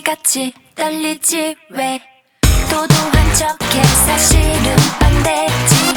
마치 아이같이 떨리지 왜? 도도한 척해 사실은 반대지.